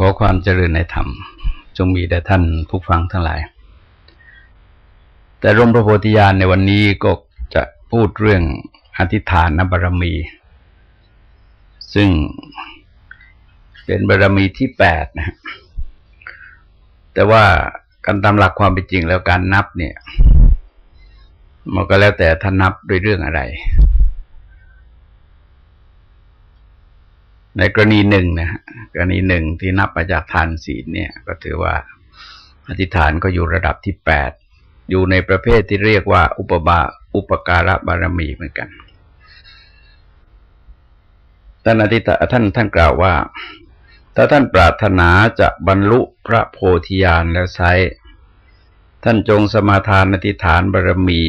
ขอความเจริญในธรรม จงมีแด่ท่านผู้ฟังทั้งหลาย แต่รมพระโพธิญาณในวันนี้ก็จะพูดเรื่องอธิษฐานบารมี ซึ่งเป็นบารมีที่แปดนะแต่ว่าการตามหลักความเป็นจริงแล้วการนับเนี่ย มันก็แล้วแต่ท่านนับด้วยเรื่องอะไร ในกรณีหนึ่งนะกรณีหนึ่งที่นับมาจากทานศีลเนี่ย ก็ถือว่าอธิษฐานก็อยู่ระดับที่แปดอยู่ในประเภทที่เรียกว่า อุปบาอุปการะบารมีเหมือนกันท่านอธิษฐานท่านท่านกล่าวว่า ถ้าท่านปรารถนาจะบรรลุพระโพธิญาณแล้วใช้ท่านจงสมาทานอธิษฐานบารมี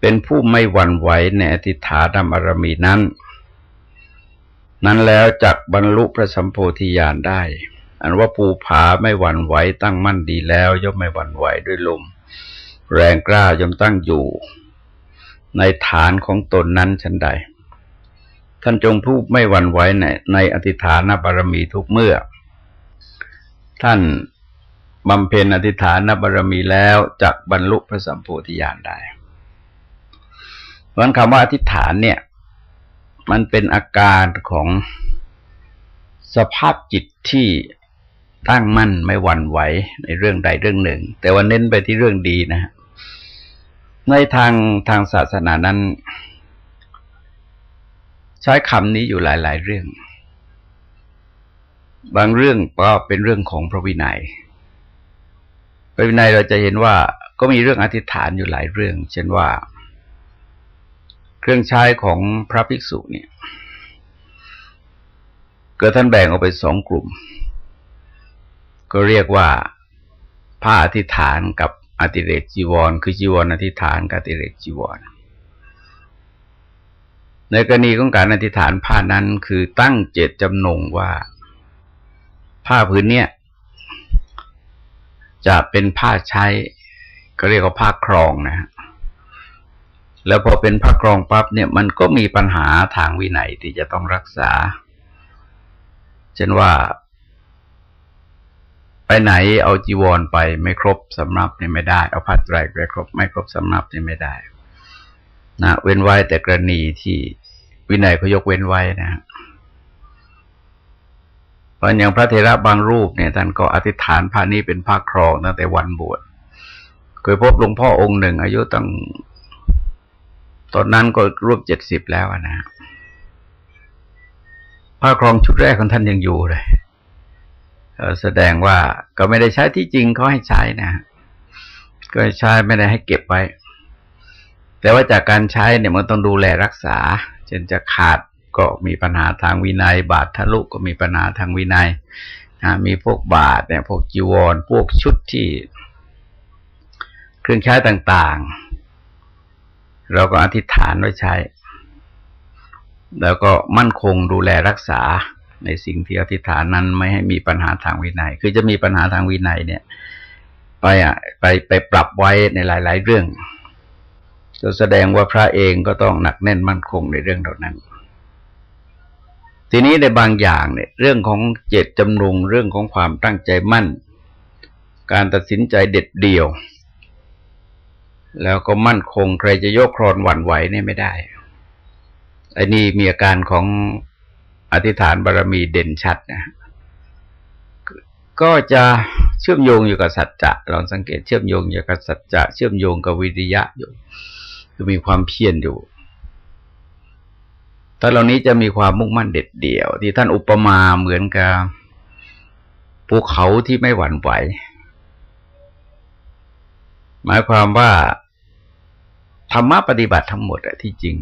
เป็นผู้ไม่หวั่นไหวในอธิษฐานบารมีนั้น นั้นแล้วจักบรรลุพระสัมโพธิญาณได้ อันว่าภูผาไม่หวั่นไหวตั้งมั่นดีแล้ว ย่อมไม่หวั่นไหวด้วยลม แรงกล้าย่อมตั้งอยู่ ในฐานของตนนั้นชั้นใด ท่านจงผู้ไม่หวั่นไหวในในอธิฐานบารมีทุกเมื่อ ท่านบำเพ็ญอธิฐานบารมีแล้วจักบรรลุพระสัมโพธิญาณได้เพราะคำว่าอธิฐานเนี่ย มันเป็นอาการของสภาพจิตที่ตั้งมั่นไม่หวั่นไหวในเรื่องใดเรื่องหนึ่ง แต่ว่าเน้นไปที่เรื่องดีนะฮะในทางทางศาสนานั้น ใช้คำนี้อยู่หลาย ๆ เรื่อง บางเรื่องก็เป็นเรื่องของพระวินัย พระวินัยเราจะเห็นว่าก็มีเรื่องอธิษฐานอยู่หลายเรื่อง เช่นว่า เครื่องใช้ของพระภิกษุเนี่ยเกิดท่านแบ่งออกเป็นสองกลุ่ม ก็เรียกว่าผ้าอธิษฐานกับอติเรกจีวร คือจีวรอธิษฐานกับอติเรกจีวร ในกรณีของการอธิษฐานผ้านั้นคือตั้งเจตจำนงว่า ผ้าพื้นเนี่ยจะเป็นผ้าใช้ก็เรียกว่าผ้าครองนะฮะ แล้วพอเป็นพระกรองปั๊บเนี่ยมันก็มีปัญหาทางวินัยที่จะต้องรักษา เช่นว่า ไปไหนเอาจีวรไปไม่ครบสำรับนี่ไม่ได้ เอาผ้าไตรไปครบ ไม่ครบสำรับนี่ไม่ได้นะเว้นไว้แต่กรณีที่วินัยเขายกเว้นไว้นะเพราะอย่างพระเทระบางรูปเนี่ยท่านก็อธิษฐานผ้านี้เป็นผ้าครองตั้งแต่วันบวชเคยพบหลวงพ่อองค์หนึ่ง อายุตั้ง ตอนนั้นก็รวบเจ็ดสิบแล้วนะผ้าครองชุดแรกของท่านยังอยู่เลยแสดงว่าก็ไม่ได้ใช้ที่จริงเขาให้ใช้นะก็ใช้ไม่ได้ให้เก็บไว้ แต่ว่าจากการใช้เนี่ยมันต้องดูแลรักษาเช่นจะขาดก็มีปัญหาทางวินัย บาดทะลุก็มีปัญหาทางวินัยมีพวกบาดเนี่ยพวกจีวร พวกชุดที่ เครื่องใช้ต่าง เราก็อธิษฐานไว้ใช้ แล้วก็มั่นคงดูแลรักษาในสิ่งที่อธิษฐานนั้นไม่ให้มีปัญหาทางวินัย คือจะมีปัญหาทางวินัยเนี่ย ไปอะไปไปปรับไว้ในหลาย ๆ เรื่องจะแสดงว่าพระเองก็ต้องหนักแน่นมั่นคงในเรื่องเหล่านั้น ทีนี้ในบางอย่างเนี่ย เรื่องของเจตจำนงเรื่องของความตั้งใจมั่น การตัดสินใจเด็ดเดี่ยว แล้วก็มั่นคงใครจะยกครอนหวั่นไหวเนี่ยไม่ได้อันนี้มีอาการของอธิษฐานบารรมีเด่นชัดนะก็จะเชื่อมโยงอยู่กับสัจจะลองสังเกตเชื่อมโยงอยู่กับสัจจะเชื่อมโยงกับวิริยะอยู่คือมีความเพียรอยู่ถ้าเหล่านี้จะมีความมุ่งมั่นเด็ดเดี่ยว ที่ท่านอุปมาเหมือนกับภูเขาที่ไม่หวั่นไหว หมายความว่า ธรรมะปฏิบัติทั้งหมดอะที่จริง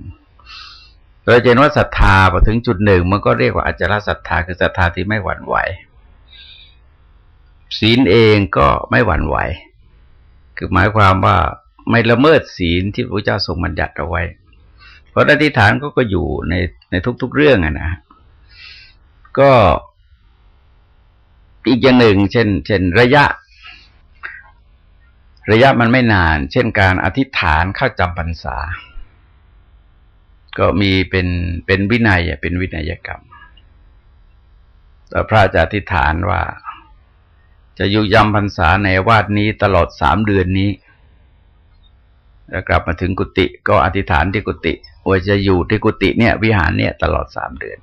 เราเห็นว่าศรัทธาพอถึงจุดหนึ่งมันก็เรียกว่าอาจารศรัทธาคือศรัทธาที่ไม่หวั่นไหว ศีลเองก็ไม่หวั่นไหว คือหมายความว่าไม่ละเมิดศีลที่พระเจ้าทรงบัญญัติเอาไว้ เพราะอธิษฐานก็ก็อยู่ในในทุก ๆเรื่องอะนะก็อีกอย่างหนึ่ง เช่น เช่น ระยะ ระยะมันไม่นาน เช่นการอธิษฐานเข้าจำพรรษา ก็มีเป็นเป็นวินัยเป็นวินัยกรรมแต่พระจะอธิษฐานว่า จะอยู่ยำพรรษาในวาดนี้ตลอดสามเดือนนี้แล้วกลับมาถึงกุฏิก็อธิษฐานที่กุฏิว่าจะอยู่ที่กุฏิเนี่ย วิหารเนี่ยตลอดสามเดือน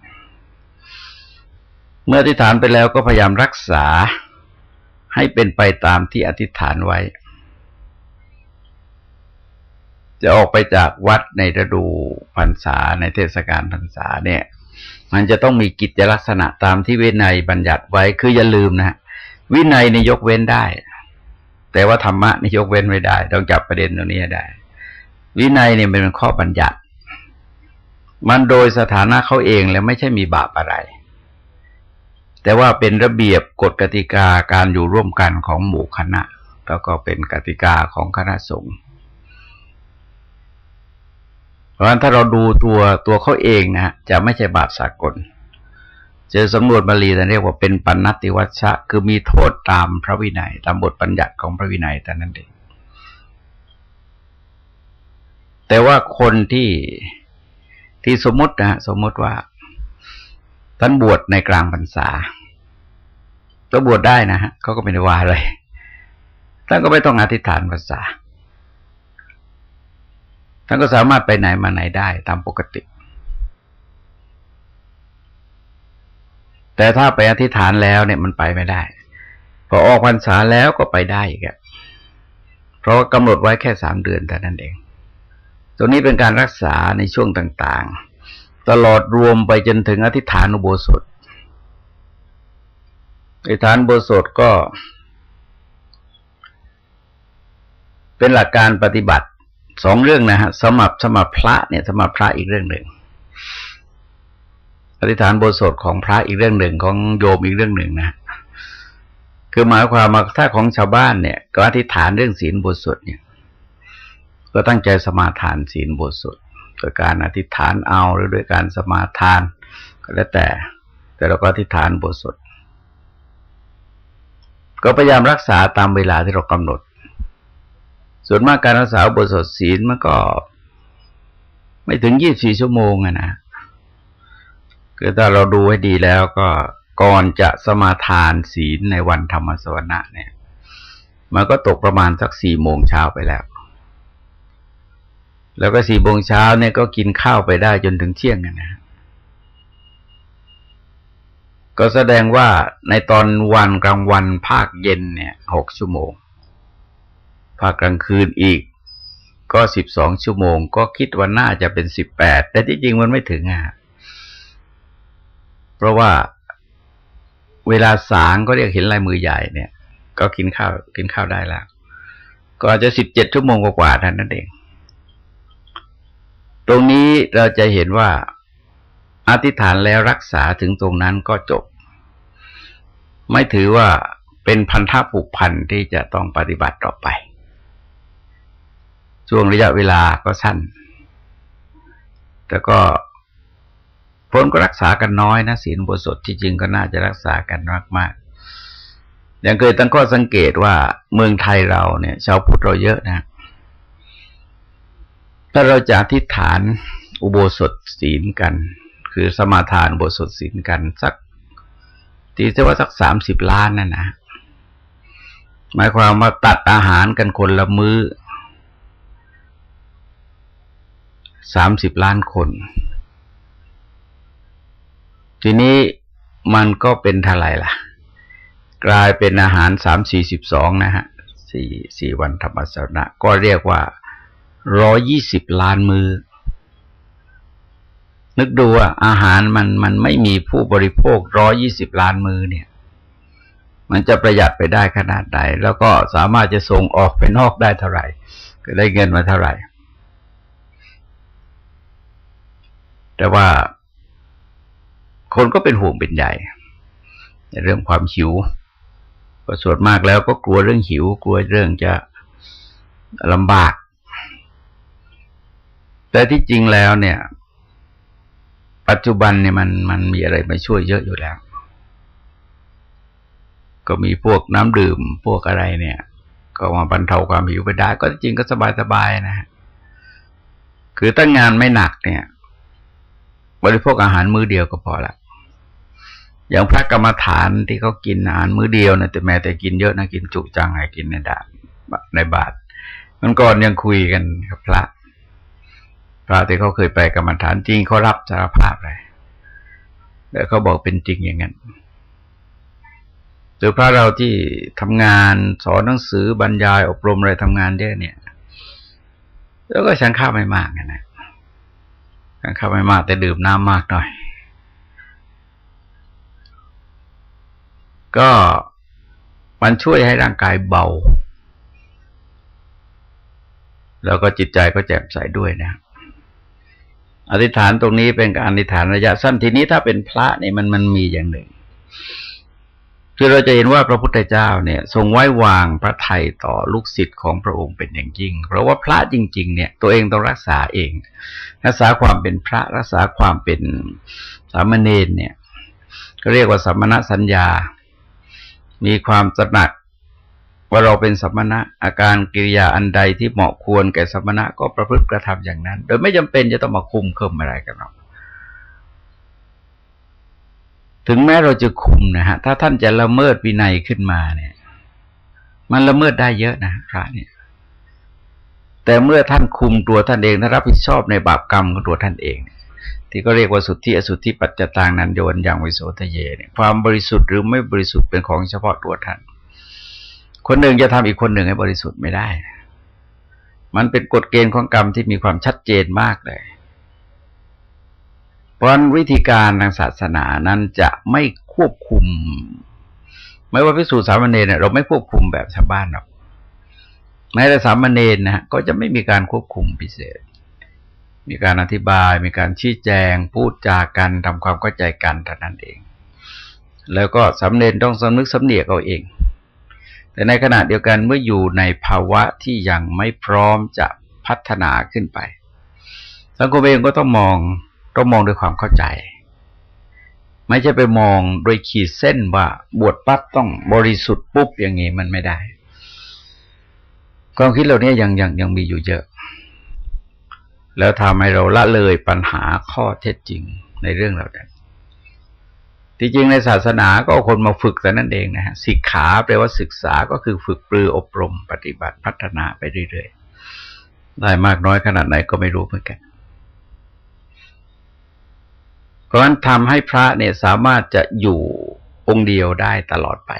เมื่ออธิษฐานไปแล้วก็พยายามรักษาให้เป็นไปตามที่อธิษฐานไว้ จะออกไปจากวัดในฤดูพรรษาในเทศกาลพรรษาเนี่ย มันจะต้องมีกิจลักษณะตามที่วินัยบัญญัติไว้คืออย่าลืมนะวินัยนี่ยกเว้นได้ แต่ว่าธรรมะนี่ยกเว้นไม่ได้ ต้องจับประเด็นตรงนี้ได้ วินัยเนี่ยเป็นข้อบัญญัติ มันโดยสถานะเขาเองแล้วไม่ใช่มีบาปอะไร แต่ว่าเป็นระเบียบกฎกติกาการอยู่ร่วมกันของหมู่คณะ แล้วก็เป็นกติกาของคณะสงฆ์ เพราะฉะนั้นถ้าเราดูตัวตัวเขาเองนะจะไม่ใช่บาปสากล เจอสำนวนบาลีแต่เรียกว่าเป็นปัญนติวัชชะ คือมีโทษตามพระวินัย ตามบทบัญญัติของพระวินัยแต่นั้นเองแต่ว่าคนที่ที่สมมตินะสมมติว่าท่านบวชในกลางพรรษาก็บวชได้นะฮะเขาก็ไม่ได้ว่าอะไรท่านก็ไม่ต้องอธิษฐานภาษา ท่านก็สามารถไปไหนมาไหนได้ตามปกติ แต่ถ้าไปอธิษฐานแล้วเนี่ยมันไปไม่ได้ พอออกพรรษาแล้วก็ไปได้อีกเพราะกำหนดไว้แค่สามเดือนแต่นั้นเอง ตรงนี้เป็นการรักษาในช่วงต่าง ๆ ตลอดรวมไปจนถึงอธิษฐานอุโบสถในฐานโบสถก็เป็นหลักการปฏิบัติ สองเรื่องนะฮะสมับสมับพระเนี่ยสมับพระอีกเรื่องหนึ่งอธิษฐานโบสถของพระอีกเรื่องหนึ่งของโยมอีกเรื่องหนึ่งนะคือหมายความว่าถ้าของชาวบ้านเนี่ยก็อธิษฐานเรื่องศีลโบสถเนี่ย ก็ตั้งใจสมาทานศีลโบสถโดยการอธิษฐานเอาหรือด้วยการสมาทาน ก็แล้วแต่ แต่เราก็อธิษฐานโบสถก็พยายามรักษาตามเวลาที่เรากำหนด ส่วนมากการรักษาบทสดศีลมันก็ ไม่ถึงยี่สี่ชั่วโมงอะนะคือถ้าเราดูให้ดีแล้วก็ก่อนจะสมาทานศีลในวันธรรมสวนะเนี่ย มันก็ตกประมาณสักสี่โมงเช้าไปแล้ว แล้วก็สี่โมงเช้าเนี่ยก็กินข้าวไปได้จนถึงเที่ยงนะก็แสดงว่าในตอนวันกลางวันภาคเย็นเนี่ยหกชั่วโมง ภาคกลางคืนอีก ก็สิบสองชั่วโมง ก็คิดว่าน่าจะเป็นสิบแปดแต่ที่จริงมันไม่ถึงอะเพราะว่าเวลาสางก็เรียกเห็นลายมือใหญ่เนี่ย ก็กินข้าวกินข้าวได้แล้ว ก็อาจจะสิบเจ็ดชั่วโมงกว่าๆท่านนั่นเอง ตรงนี้เราจะเห็นว่าอธิษฐานแล้วรักษาถึงตรงนั้นก็จบ ไม่ถือว่าเป็นพันธะผูกพันที่จะต้องปฏิบัติต่อไป ช่วงระยะเวลาก็สั้น แต่ก็พ้นก็รักษากันน้อยนะศีลบทสดที่จริงก็น่าจะรักษากันมากมากอย่างเคยตั้งข้อสังเกตว่าเมืองไทยเราเนี่ย ชาวพุทธเราเยอะนะ ถ้าเราจะอธิษฐานอุโบสถศีลกัน คือสมาทานบทสดสินกันสักตีเสว่าสักสามสิบล้านนั่นนะหมายความว่าตัดอาหารกันคนละมือ้อ สามสิบล้านคน ทีนี้มันก็เป็นเท่าไรล่ะ กลายเป็นอาหารสามสี่สิบสองนะฮะสี่สี่วันธรรมสนะก็เรียกว่าร้อยี่สิบล้านมือ นึกดูว่าอาหารมันมันไม่มีผู้บริโภคร้อยี่สิบล้านมือเนี่ย มันจะประหยัดไปได้ขนาดใดแล้วก็สามารถจะส่งออกไปนอกได้เท่าไหร่ ก็ได้เงินมาเท่าไหร่ แต่ว่าคนก็เป็นห่วงเป็นใหญ่ในเรื่องความหิวก็ส่วนมากแล้วก็กลัวเรื่องหิว กลัวเรื่องจะลำบาก แต่ที่จริงแล้วเนี่ย ปัจจุบันเนี่ยมันมันมีอะไรมาช่วยเยอะอยู่แล้ว ก็มีพวกน้ำดื่มพวกอะไรเนี่ย ก็มาบรรเทาความหิวไปได้ ก็จริงก็สบายสบายนะฮะคือตั้งงานไม่หนักเนี่ย บริโภคอาหารมื้อเดียวก็พอละอย่างพระกรรมฐานที่เขากินอาหารมื้อเดียวนะแต่แม้แต่กินเยอะนะกินจุจังไงกินในดาในบาทมันก่อนยังคุยกันกับพระ พระที่เขาเคยไปกรรมฐานจริงเขารับสารภาพเลยแต่เขาบอกเป็นจริงอย่างนั้นหรือพระเราที่ทำงานสอนหนังสือบรรยายอบรมอะไรทำงานเยอะเนี่ย แล้วก็ฉันข้าวไม่มากนะ ข้าวไม่มากแต่ดื่มน้ำมากหน่อย ก็มันช่วยให้ร่างกายเบา แล้วก็จิตใจก็แจ่มใสด้วยนะ อธิษฐานตรงนี้เป็นการอธิษฐานระยะสั้นทีนี้ถ้าเป็นพระเนี่ยมันมันมีอย่างหนึ่ง คือเราจะเห็นว่าพระพุทธเจ้าเนี่ย ทรงไว้วางพระไทยต่อลูกศิษย์ของพระองค์เป็นอย่างยิ่ง เพราะว่าพระจริง ๆ เนี่ยตัวเองต้องรักษาเอง รักษาความเป็นพระรักษาความเป็นสามเณรเนี่ย ก็เรียกว่าสัมมณสัญญา มีความตระหนักว่าเราเป็นสัมมณะอาการกิริยาอันใดที่เหมาะควรแก่สัมมณะก็ประพฤติกระทำอย่างนั้น โดยไม่จำเป็นจะต้องมาคุมเคิมอะไรกันหรอก ถึงแม้เราจะคุมนะฮะถ้าท่านจะละเมิดวินัยขึ้นมาเนี่ย มันละเมิดได้เยอะนะพระเนี่ยแต่เมื่อท่านคุมตัวท่านเองท่านรับผิดชอบในบาปกรรมของตัวท่านเอง ที่ก็เรียกว่าสุทธิอสุทธิปัจจตางนันโยนอย่างวิโสทะเยเนี่ยความบริสุทธิ์หรือไม่บริสุทธิ์เป็นของเฉพาะตัวท่าน คนหนึ่งจะทำอีกคนหนึ่งให้บริสุทธิ์ไม่ได้ มันเป็นกฎเกณฑ์ของกรรมที่มีความชัดเจนมากเลย เพราะวิธีการทางศาสนานั้นจะไม่ควบคุม ไม่ว่าพิสูจน์สามเณรเนี่ยเราไม่ควบคุมแบบชาวบ้านหรอกแม้แต่สามเณรนะฮะก็จะไม่มีการควบคุมพิเศษ มีการอธิบาย มีการชี้แจง พูดจากันทำความเข้าใจกันเท่านั้นเอง แล้วก็สามเณรต้องสำนึกสำเนียกเอาเอง แต่ในขณะเดียวกันเมื่ออยู่ในภาวะที่ยังไม่พร้อมจะพัฒนาขึ้นไปสังคมเองก็ต้องมอง ต้องมองด้วยความเข้าใจ ไม่ใช่ไปมองโดยขีดเส้นว่าบวชปั๊บต้องบริสุทธิ์ปุ๊บอย่างนี้มันไม่ได้ ความคิดเหล่านี้ยังยังยังมีอยู่เยอะ แล้วทำให้เราละเลยปัญหาข้อเท็จจริงในเรื่องเหล่านั้นที่จริงในศาสนาก็คนมาฝึกแต่นั่นเองนะฮะสิกขาแปลว่าศึกษาก็คือฝึกปรืออบรม ปฏิบัติพัฒนาไปเรื่อยๆ ได้มากน้อยขนาดไหนก็ไม่รู้เหมือนกัน เพราะฉะนั้นทำให้พระเนี่ยสามารถจะอยู่องค์เดียวได้ตลอดไป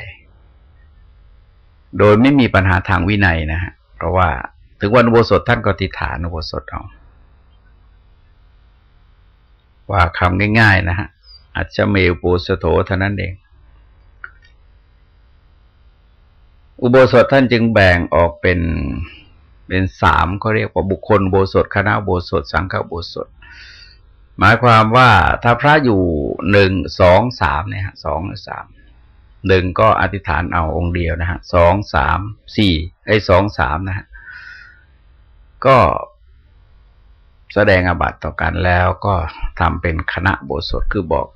โดยไม่มีปัญหาทางวินัยนะฮะเพราะว่าถึงวันอุโบสถท่านก็ติฐานอุโบสถเอาว่าคำง่าย ๆ นะฮะอัจฉเมวปูสโถเท่านั้นเอง อุโบสถท่านจึงแบ่งออกเป็นเป็นสามเขาเรียกว่าบุคคลโบสถคณะโบสถ สังฆโบสถ หมายความว่าถ้าพระอยู่หนึ่งสองสามเนี่ยฮะสองหรือสามหนึ่งก็อธิษฐานเอาองค์เดียวนะฮะสองสามสี่ไอ้สองสามนะฮะก็แสดงอาบัติต่อกันแล้วก็ทำเป็นคณะโบสถคือบอก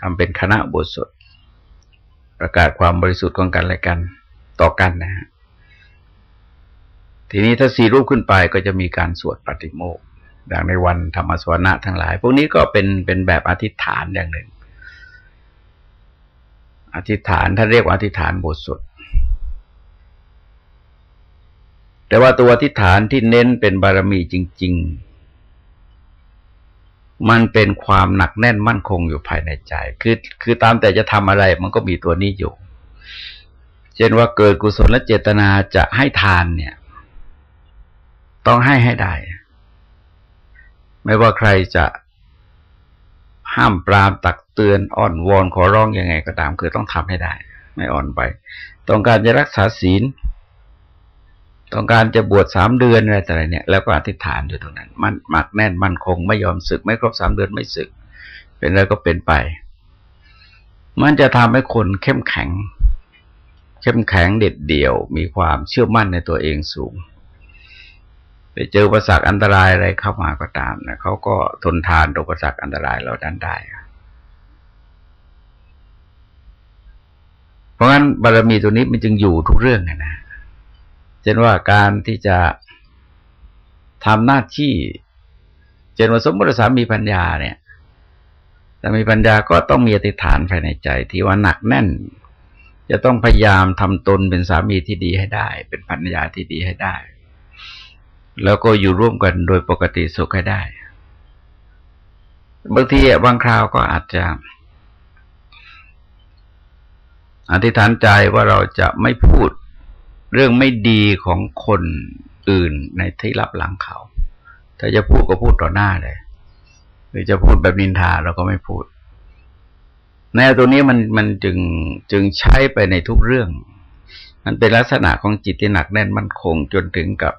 ทำเป็นคณะโบสถประกาศความบริสุทธิ์ของกันและกันต่อกันนะฮะทีนี้ถ้าสี่รูปขึ้นไปก็จะมีการสวดปฏิโมก ดังในวันธรรมสวนะทั้งหลาย พวกนี้ก็เป็นเป็นแบบอธิษฐานอย่างหนึ่ง อธิษฐานท่านเรียกว่าอธิษฐานบทสดแต่ว่าตัวอธิษฐานที่เน้นเป็นบารมีจริง ๆ มันเป็นความหนักแน่นมั่นคงอยู่ภายในใจ คือคือตามแต่จะทำอะไรมันก็มีตัวนี้อยู่ เช่นว่าเกิดกุศลและเจตนาจะให้ทานเนี่ย ต้องให้ให้ได้ ไม่ว่าใครจะห้ามปรามตักเตือนอ่อนวอนขอร้องอยังไงก็ตาม คือต้องทำให้ได้ ไม่อ่อนไป ต้องการจะรักษาศีล ต้องการจะบวชสามเดือนอะไรแต่ไรเนี่ย แล้วก็อธิษฐานอยู่ตรงนั้น มันหมักแน่นมั่นคงไม่ยอมศึก ไม่ครบสามเดือนไม่ศึก เป็นแล้วก็เป็นไป มันจะทำให้คนเข้มแข็ง เข้มแข็งเด็ดเดี่ยว มีความเชื่อมั่นในตัวเองสูง ไปเจอประสักอันตรายอะไรเข้ามาก็ตามนะเขาก็ทนทานต่อประสักอันตรายเราดันได้ เพราะงั้นบารมีตัวนี้มันจึงอยู่ทุกเรื่องนะเช่นว่าการที่จะทำหน้าที่เช่นว่าสมมติสามีปัญญาเนี่ยแต่มีปัญญาก็ต้องมีอธิษฐานภายในใจที่ว่าหนักแน่น จะต้องพยายามทำตนเป็นสามีที่ดีให้ได้ เป็นภรรยาที่ดีให้ได้ แล้วก็อยู่ร่วมกันโดยปกติสุขให้ได้ บางทีบางคราวก็อาจจะอธิษฐานใจว่าเราจะไม่พูดเรื่องไม่ดีของคนอื่นในที่รับหลังเขา ถ้าจะพูดก็พูดต่อหน้าเลย หรือจะพูดแบบนินทาเราก็ไม่พูดแนวตัวนี้มันมันจึงจึงใช้ไปในทุกเรื่อง มันเป็นลักษณะของจิตที่หนักแน่นมั่นคงจนถึงกับ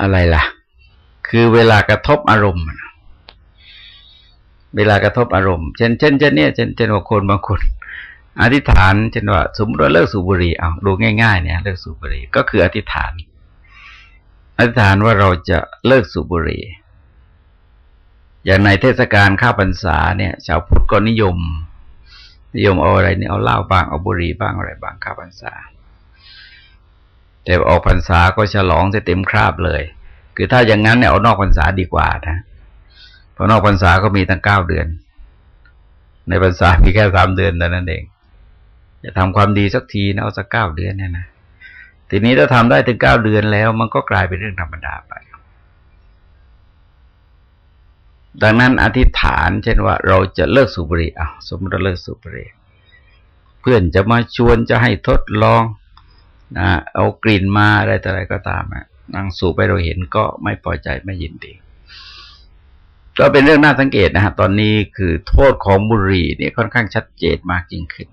อะไรล่ะ คือเวลากระทบอารมณ์ เวลากระทบอารมณ์ เช่น เช่นเช่นเนี่ยเช่นเช่นว่าคนบางคนอธิษฐานเช่นว่า สมมติว่าเลิกสูบบุหรี่เอาดูง่ายๆเนี่ยเลิกสูบบุหรี่ก็คืออธิษฐาน อธิษฐานว่าเราจะเลิกสูบบุหรี่อย่างในเทศกาลข้าพรรษาเนี่ย ชาวพุทธก็นิยม นิยมเอาอะไรเนี่ยเอาเหล้าบ้างเอาบุหรี่บ้างอะไรบ้างข้าพรรษา แต่ออกพรรษาก็ฉลองจะเต็มคราบเลย คือถ้าอย่างนั้นเนี่ยเอานอกพรรษาดีกว่านะเพราะนอกพรรษาก็มีตั้งเก้าเดือน ในพรรษามีแค่สามเดือนแต่นั้นเองจะทำความดีสักทีนะเอาสักเก้าเดือนเนี่ยนะทีนี้ถ้าทำได้ถึงเก้าเดือนแล้ว มันก็กลายเป็นเรื่องธรรมดาไป ดังนั้นอธิษฐาน เช่นว่าเราจะเลิกสูบบุหรี่อะสมมติเราเลิกสูบบุหรี่เพื่อนจะมาชวนจะให้ทดลอง นะเอากลิ่นมาอะไรต่ออะไรก็ตามอะนั่งสูบไปเราเห็นก็ไม่พอใจไม่ยินดี ก็เป็นเรื่องน่าสังเกตนะฮะตอนนี้คือโทษของบุหรี่นี่ค่อนข้างชัดเจนมากยิ่งขึ้น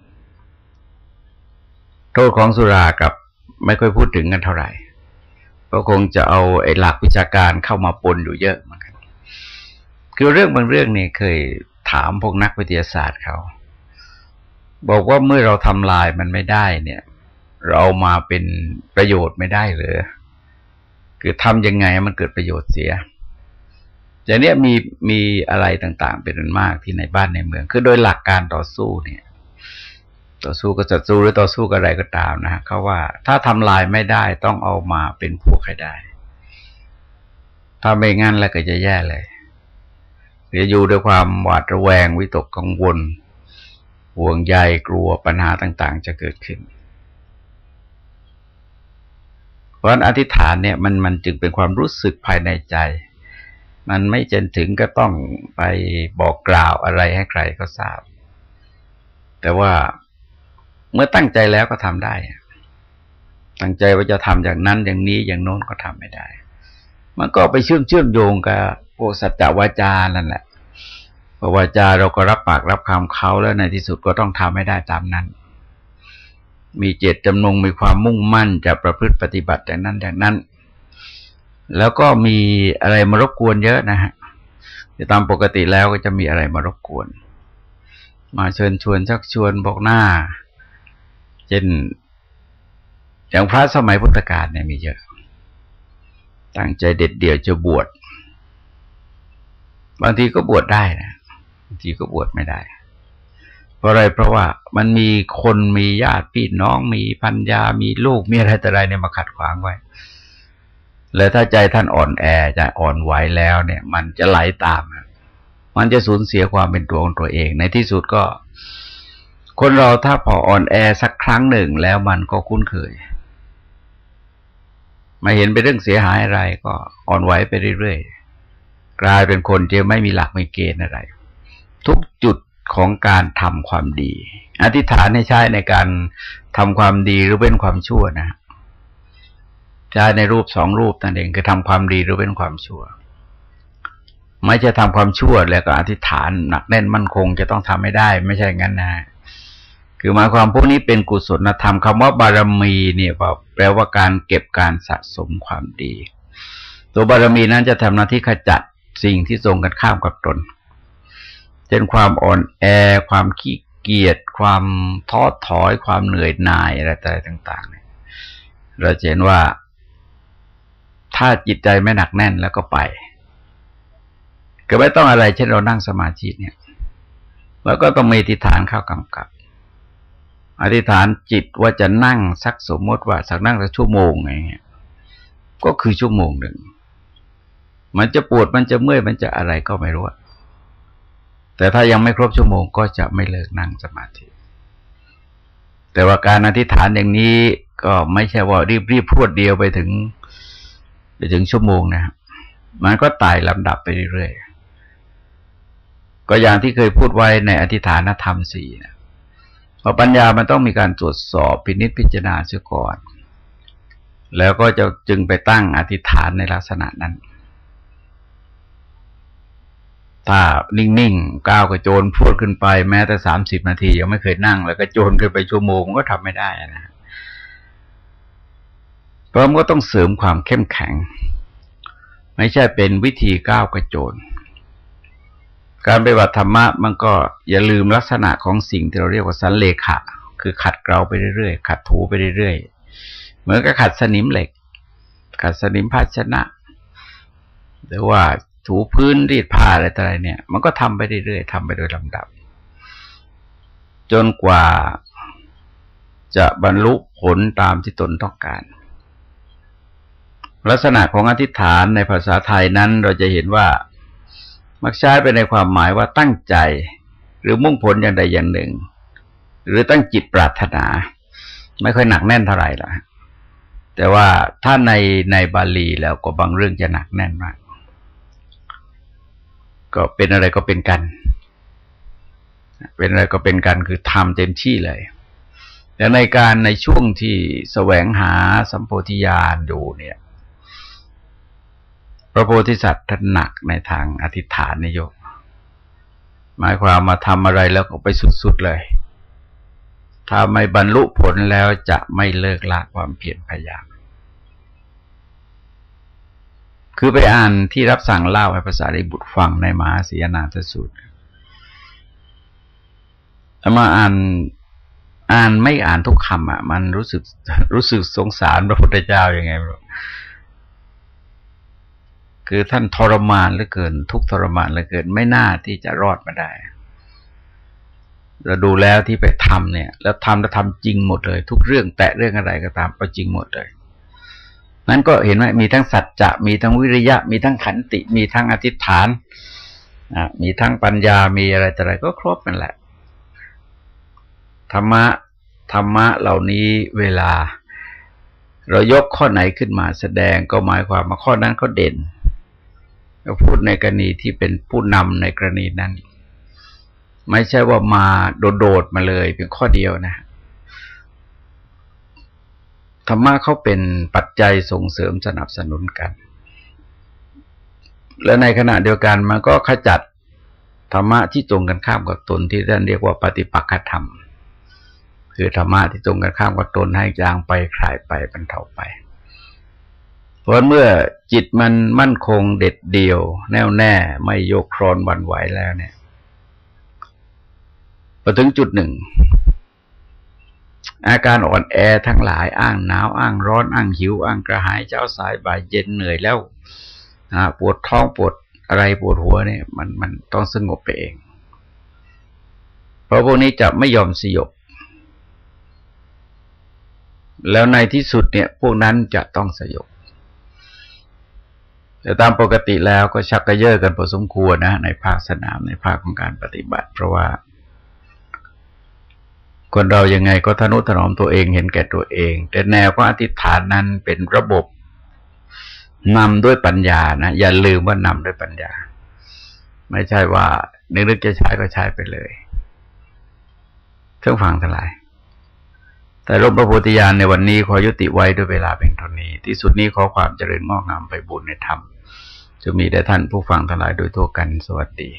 โทษของสุรากับไม่ค่อยพูดถึงกันเท่าไหร่ก็คงจะเอาไอ้หลักวิชาการเข้ามาปนอยู่เยอะเหมือนกันคือเรื่องบางเรื่องเนี่ยเคยถามพวกนักวิทยาศาสตร์เขา บอกว่าเมื่อเราทำลายมันไม่ได้เนี่ย เรามาเป็นประโยชน์ไม่ได้เลยคือทำยังไงมันเกิดประโยชน์เสียอย่างนี้มีมีอะไรต่าง ๆ เป็นอันมากที่ในบ้านในเมือง คือโดยหลักการต่อสู้เนี่ย ต่อสู้กับศัตรูหรือต่อสู้กับอะไรก็ตามนะฮะเขาว่าถ้าทำลายไม่ได้ต้องเอามาเป็นพวกให้ได้ ถ้าไม่งั้นแล้วก็จะแย่เลยจะอยู่ด้วยความหวาดระแวงวิตกกังวลห่วงใยกลัวปัญหาต่าง ๆ จะเกิดขึ้น เพราะอธิษฐานเนี่ยมันมันจึงเป็นความรู้สึกภายในใจ มันไม่จนถึงก็ต้องไปบอกกล่าวอะไรให้ใครก็ทราบ แต่ว่าเมื่อตั้งใจแล้วก็ทำได้ ตั้งใจว่าจะทำอย่างนั้นอย่างนี้อย่างโน้นก็ทำไม่ได้ มันก็ไปเชื่อมเชื่อมโยงกับพวกสัจจวาจานั่นแหละพวาจาเราก็รับปากรับคำเขาแล้วในที่สุดก็ต้องทำให้ได้ตามนั้น มีเจตจำนงมีความมุ่งมั่นจะประพฤติปฏิบัติอย่างนั้นอย่างนั้น แล้วก็มีอะไรมารบกวนเยอะนะฮะตามปกติแล้วก็จะมีอะไรมารบกวน มาเชิญชวนชักชวนบอกหน้า เช่นอย่างพระสมัยพุทธกาลเนี่ยมีเยอะ ตั้งใจเด็ดเดี่ยวจะบวช บางทีก็บวชได้นะบางทีก็บวชไม่ได้ เพราะอะไรเพราะว่ามันมีคนมีญาติพี่น้องมีพันยามีลูกมีอะไรแต่ไรเนี่ยมาขัดขวางไว้ แล้วถ้าใจท่านอ่อนแอจะอ่อนไหวแล้วเนี่ย มันจะไหลาตาม มันจะสูญเสียความเป็นตัวของตัวเอง ในที่สุดก็ คนเราถ้าพออ่อนแอสักครั้งหนึ่งแล้วมันก็คุ้นเคยมาเห็นเป็นเรื่องเสียหายอะไรก็อ่อนไหวไปเรื่อยๆกลายเป็นคนที่ไม่มีหลักไม่เกณฑ์อะไร ทุกจุด ของการทำความดี อธิษฐานให้ใช้ในการทำความดีหรือเป็นความชั่วนะใช้ในรูปสองรูปนั่นเองคือทำความดีหรือเป็นความชั่ว ไม่จะทำความชั่วแล้วก็อธิษฐานหนักแน่นมั่นคงจะต้องทำไม่ได้ ไม่ใช่งั้นนะคือหมายความพวกนี้เป็นกุศลธรรมคำว่าบารมีเนี่ยแปลว่าการเก็บการสะสมความดี ตัวบารมีนั้นจะทำหน้าที่ขจัดสิ่งที่ทรงกันข้ามกับตน เช่นความอ่อนแอ ความขี้เกียจความท้อถอย ความเหนื่อยหน่ายอะไรต่าง ๆ เนี่ย เราเห็นว่าถ้าจิตใจไม่หนักแน่นแล้วก็ไป ก็ไม่ต้องอะไร เช่นเรานั่งสมาธิเนี่ยแล้วก็ต้องมีทิฏฐานเข้ากำกับ อธิษฐานจิตว่าจะนั่งสักสมมติว่าสักนั่งสักชั่วโมงไงเงี้ยก็คือชั่วโมงหนึ่ง มันจะปวดมันจะเมื่อยมันจะอะไรก็ไม่รู้ แต่ถ้ายังไม่ครบชั่วโมงก็จะไม่เลิกนั่งสมาธิ แต่ว่าการอธิษฐานอย่างนี้ก็ไม่ใช่ว่ารีบรีบพรวดเดียวไปถึง ไปถึงชั่วโมงนะครับมันก็ไต่ลำดับไปเรื่อยๆ ก็อย่างที่เคยพูดไว้ในอธิษฐานธรรมสี่นะพอปัญญามันต้องมีการตรวจสอบพินิจพิจารณาเสียก่อน แล้วก็จะจึงไปตั้งอธิษฐานในลักษณะนั้น ถ้านิ่งๆก้าวกระโจนพูดขึ้นไปแม้แต่สามสิบนาทียังไม่เคยนั่ง แล้วก็โจนขึ้นไปชั่วโมงก็ทำไม่ได้นะเพราะมันก็ต้องเสริมความเข้มแข็ง ไม่ใช่เป็นวิธีก้าวกระโจน การปฏิบัติธรรมะมันก็อย่าลืมลักษณะของสิ่งที่เราเรียกว่าสันเลขะ คือขัดเกลาไปเรื่อยๆขัดถูไปเรื่อยๆเหมือนกับขัดสนิมเหล็ก ขัดสนิมภาชนะหรือว่า ถูพื้นรีดผ้าอะไรต่ออะไรเนี่ย มันก็ทำไปเรื่อยๆทำไปโดยลำดับ จนกว่าจะบรรลุผลตามที่ตนต้องการ ลักษณะของอธิษฐานในภาษาไทยนั้นเราจะเห็นว่ามักใช้ไปในความหมายว่าตั้งใจ หรือมุ่งผลอย่างใดอย่างหนึ่ง หรือตั้งจิตปรารถนา ไม่ค่อยหนักแน่นเท่าไหร่ละแต่ว่าถ้าในในบาลีแล้วก็บางเรื่องจะหนักแน่นมาก ก็เป็นอะไรก็เป็นกัน เป็นอะไรก็เป็นกันคือทำเต็มที่เลยแต่ในการในช่วงที่แสวงหาสัมโพธิญาณอยู่เนี่ย พระโพธิสัตว์ท่านหนักในทางอธิษฐานนิยมหมายความมาทำอะไรแล้วก็ไปสุดๆเลย ถ้าไม่บรรลุผลแล้วจะไม่เลิกละความเพียรพยายาม คือไปอ่านที่รับสั่งเล่าให้ภาษาริบุตรฟังในมหาสีนาทสูตรมาอ่านอ่านไม่อ่านทุกคำอะ มันรู้สึกรู้สึกสงสารพระพุทธเจ้าย่างไงคือท่านทรมานเหลือเกิน ทุกทรมานเหลือเกิน ไม่น่าที่จะรอดมาได้เราดูแล้วที่ไปทำเนี่ย แล้วทำแล้วทำจริงหมดเลย ทุกเรื่องแตะเรื่องอะไรก็ตามก็จริงหมดเลย นั้นก็เห็นว่ามีทั้งสัจจะมีทั้งวิริยะ มีทั้งขันติ มีทั้งอธิษฐานมีทั้งปัญญามีอะไรแต่อะไรก็ครบนั่นแหละ ธรรมะธรรมะเหล่านี้เวลา เรายกข้อไหนขึ้นมาแสดงก็หมายความว่าข้อนั้นก็เด่นเราพูดในกรณีที่เป็นผู้นำในกรณีนั้น ไม่ใช่ว่ามาโดดๆมาเลยเพียงข้อเดียวนะ ธรรมะเขาเป็นปัจจัยส่งเสริมสนับสนุนกัน และในขณะเดียวกันมันก็ขจัดธรรมะที่ตรงกันข้ามกับตนที่ท่านเรียกว่าปฏิปักษธรรม คือธรรมะที่ตรงกันข้ามกับตนให้จางไปคลายไปบรรเทาไป เพราะเมื่อจิตมันมั่นคงเด็ดเดี่ยว แน่วแน่ไม่โยกครอนวันไหวแล้วเนี่ยพอถึงจุดหนึ่ง อาการอ่อนแอทั้งหลายอ้างหนาวอ้างร้อนอ้างหิวอ้างกระหายเจ้าสายบ่ายเย็นเหนื่อยแล้วปวดท้องปวดอะไรปวดหัวเนี่ย มันมันต้องสงบไปเอง เพราะพวกนี้จะไม่ยอมสยบ แล้วในที่สุดเนี่ย พวกนั้นจะต้องสยบแต่ตามปกติแล้วก็ชักกระเยาะกันพอสมควรนะ ในภาคสนามในภาคของการปฏิบัติ เพราะว่า คนเรายังไงก็ทนุถนอมตัวเองเห็นแก่ตัวเอง แต่แนวของอธิษฐานนั้นเป็นระบบนำด้วยปัญญานะอย่าลืมว่านำด้วยปัญญา ไม่ใช่ว่านึกจะใช้ก็ใช้ไปเลยเท่งฟังทั้งหลายแต่ร่มพระโพธิญาณในวันนี้ขอยุติไว้ด้วยเวลาเพียงเท่านี้ ที่สุดนี้ขอความเจริญงอกงามไปบุญในธรรม จะมีแด่ท่านผู้ฟังทั้งหลายโดยทั่วกันสวัสดี